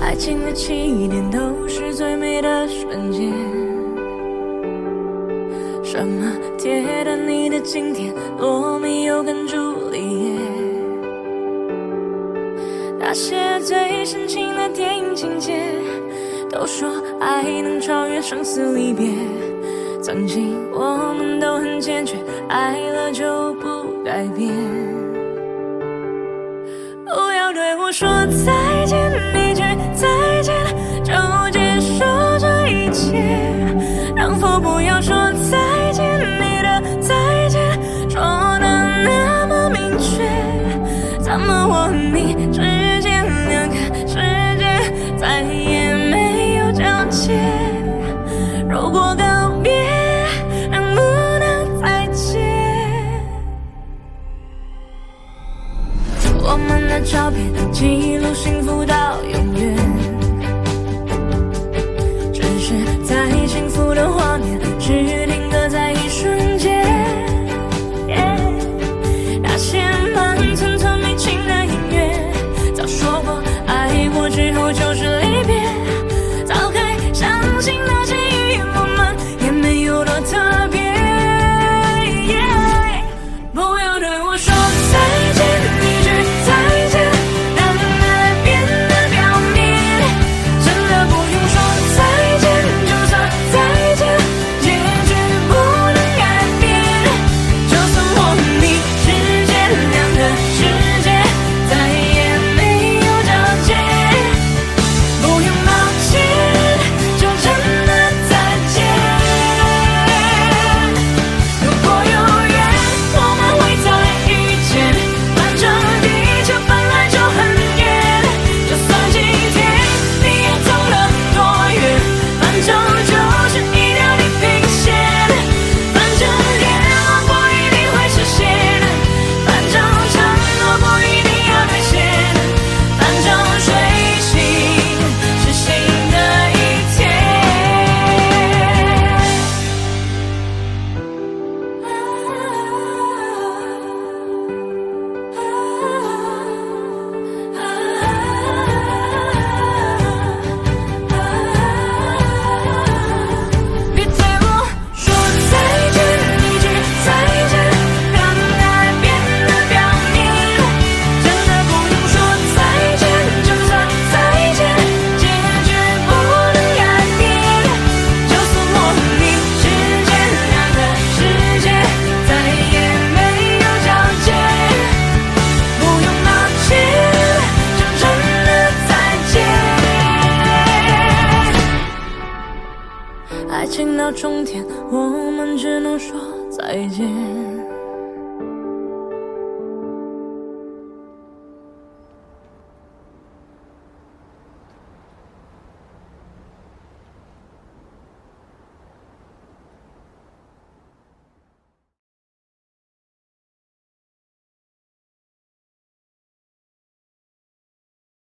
爱情的起点都是最美的瞬间。什么铁达尼的经典，罗密欧跟朱丽叶，那些最深情的电影情节，都说爱能超越生死离别。曾经我们都很坚决，爱了就不改变。不要对我说再切。能否不要说再见？你的再见说的那么明确，怎么我和你之间两个世界再也没有交接？如果告别，能不能再见？我们的照片记录幸福到就是爱情到终点，我们只能说再见。